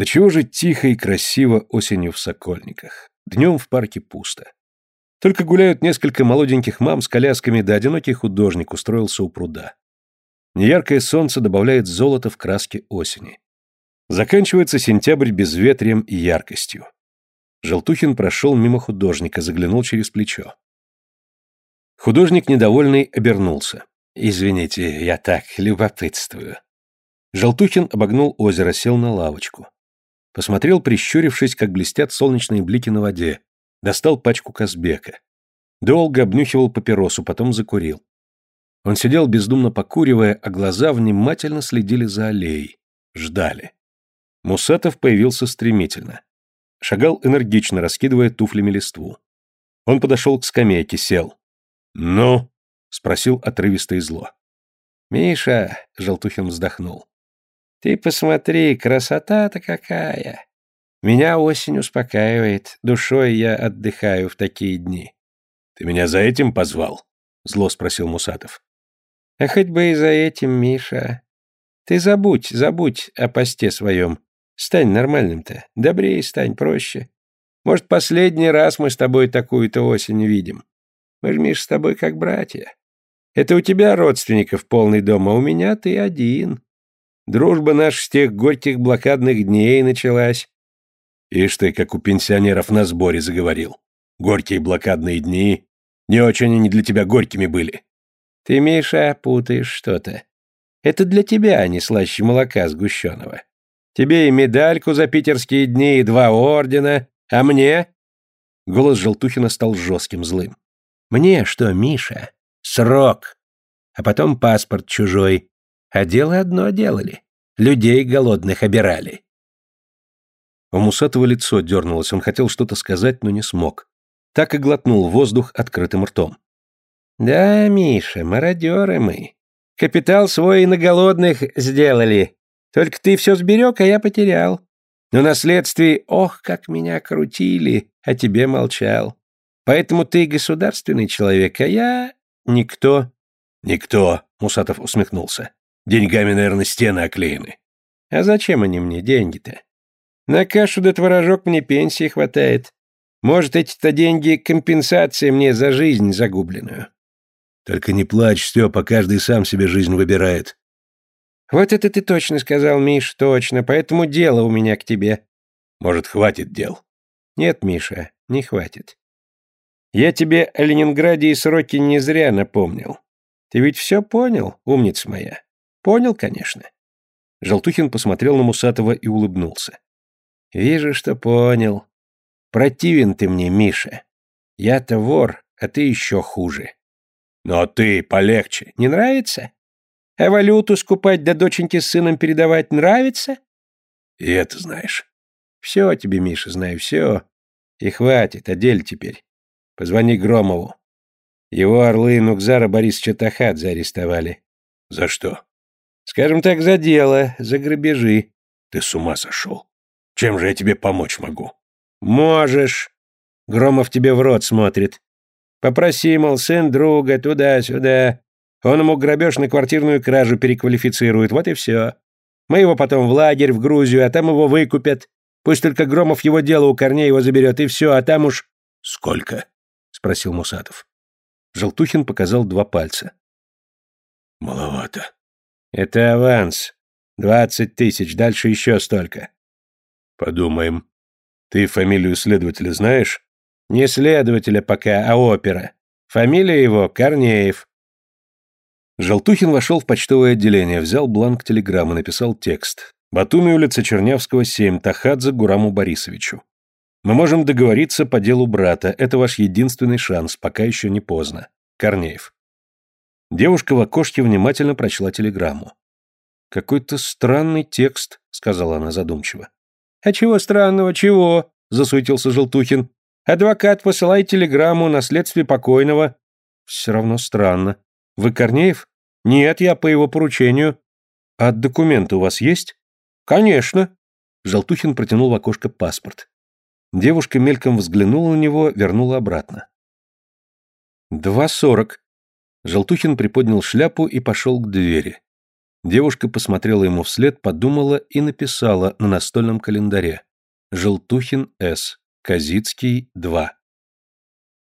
Да чего же тихо и красиво осенью в Сокольниках. Днем в парке пусто. Только гуляют несколько молоденьких мам с колясками, да одинокий художник устроился у пруда. Неяркое солнце добавляет золото в краски осени. Заканчивается сентябрь безветрием и яркостью. Желтухин прошел мимо художника, заглянул через плечо. Художник, недовольный, обернулся. «Извините, я так любопытствую». Желтухин обогнул озеро, сел на лавочку. Посмотрел, прищурившись, как блестят солнечные блики на воде. Достал пачку Казбека. Долго обнюхивал папиросу, потом закурил. Он сидел бездумно покуривая, а глаза внимательно следили за аллеей. Ждали. Мусатов появился стремительно. Шагал энергично, раскидывая туфлями листву. Он подошел к скамейке, сел. «Ну?» — спросил отрывисто и зло. «Миша», — Желтухин вздохнул, — «ты посмотри, красота-то какая! Меня осень успокаивает, душой я отдыхаю в такие дни». «Ты меня за этим позвал?» — зло спросил Мусатов. «А хоть бы и за этим, Миша. Ты забудь, забудь о посте своем. Стань нормальным-то, добрее стань, проще. Может, последний раз мы с тобой такую-то осень видим. Мы же, Миш, с тобой как братья. Это у тебя родственников полный дом, а у меня ты один. Дружба наша с тех горьких блокадных дней началась. Ишь ты, как у пенсионеров на сборе заговорил. Горькие блокадные дни. Не очень они для тебя горькими были. Ты, Миша, путаешь что-то. Это для тебя, а не слаще молока сгущенного. Тебе и медальку за питерские дни, и два ордена, а мне...» Голос Желтухина стал жестким, злым. «Мне что, Миша? Срок. А потом паспорт чужой. А дело одно делали. Людей голодных обирали». У Мусатова лицо дернулось, он хотел что-то сказать, но не смог. Так и глотнул воздух открытым ртом. «Да, Миша, мародеры мы. Капитал свой на голодных сделали. Только ты все сберег, а я потерял. Но наследствие, ох, как меня крутили, а тебе молчал. Поэтому ты государственный человек, а я никто. Никто, Мусатов усмехнулся. Деньгами, наверное, стены оклеены. А зачем они мне, деньги-то? На кашу да творожок мне пенсии хватает. Может, эти-то деньги компенсация мне за жизнь загубленную. Только не плачь, Степа, каждый сам себе жизнь выбирает. Вот это ты точно сказал, Миш, точно, поэтому дело у меня к тебе. Может, хватит дел? Нет, Миша, не хватит. Я тебе о Ленинграде и сроки не зря напомнил. Ты ведь все понял, умница моя? Понял, конечно. Желтухин посмотрел на Мусатова и улыбнулся. Вижу, что понял. Противен ты мне, Миша. Я-то вор, а ты еще хуже. Но ты полегче. Не нравится? А валюту скупать да доченьке с сыном передавать нравится? И это знаешь. Все тебе, Миша, знаю, все. И хватит, одель теперь. Позвони Громову. Его орлы Нукзара Борисовича Тахадзе арестовали. За что? Скажем так, за дело, за грабежи. Ты с ума сошел. Чем же я тебе помочь могу? Можешь. Громов тебе в рот смотрит. Попроси, мол, сын друга, туда-сюда. Он ему грабеж на квартирную кражу переквалифицирует, вот и все. Мы его потом в лагерь, в Грузию, а там его выкупят. Пусть только Громов его дело у его заберет, и все, а там уж...» «Сколько?» — спросил Мусатов. Желтухин показал два пальца. «Маловато». «Это аванс. Двадцать тысяч, дальше еще столько». «Подумаем. Ты фамилию следователя знаешь?» «Не следователя пока, а опера. Фамилия его Корнеев». Желтухин вошел в почтовое отделение, взял бланк телеграммы, написал текст. Батуми, улица Чернявского, 7, Тахадзе Гураму Борисовичу. Мы можем договориться по делу брата, это ваш единственный шанс, пока еще не поздно. Корнеев. Девушка в окошке внимательно прочла телеграмму. «Какой-то странный текст», — сказала она задумчиво. «А чего странного, чего?» — засуетился Желтухин. «Адвокат посылает телеграмму на следствие покойного». «Все равно странно. Вы Корнеев?» «Нет, я по его поручению». «А документы у вас есть?» «Конечно». Желтухин протянул в окошко паспорт. Девушка мельком взглянула на него, вернула обратно. «Два сорок». Желтухин приподнял шляпу и пошел к двери. Девушка посмотрела ему вслед, подумала и написала на настольном календаре. Желтухин С. Казицкий 2.